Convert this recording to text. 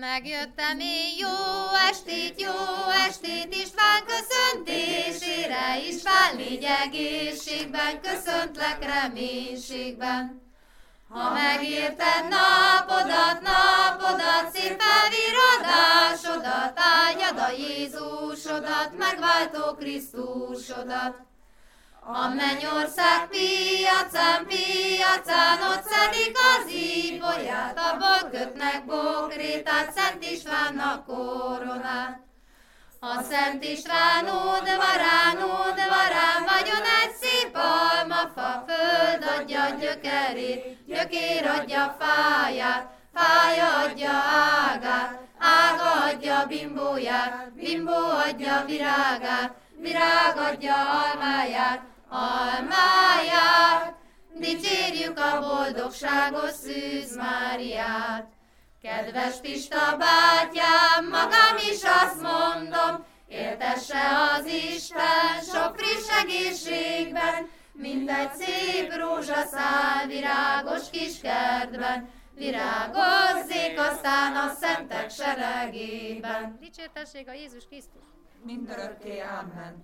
Megjöttem én jó estét, jó estét, István köszöntésére, István légy egészségben, köszöntlek reménységben. Ha megérted napodat, napodat, szép felvirodásodat, áldjad a Jézusodat, megváltó Krisztusodat. A mennyország piacán, piacán, ott szedik az íbolyát, abból kötnek bokrétát, Szent Istvánnak koronát. A Szent István udvarán, udvarán vagyon egy szép almafa, föld adja gyökerét, gyökér adja fáját, fája adja ágát, ága adja bimbóját, bimbó adja virágát, virág adja almáját, almáját. Dicsérjük a boldogságos Szűz Máriát. Kedves Pista bátyám, magam is azt mondom, éltesse az Isten sok friss egészségben, mint egy szép rózsaszál virágos kis kertben, virágozzék aztán a szentek seregében. Dicsértessék a Jézus Krisztus! Mindörökké, Amen.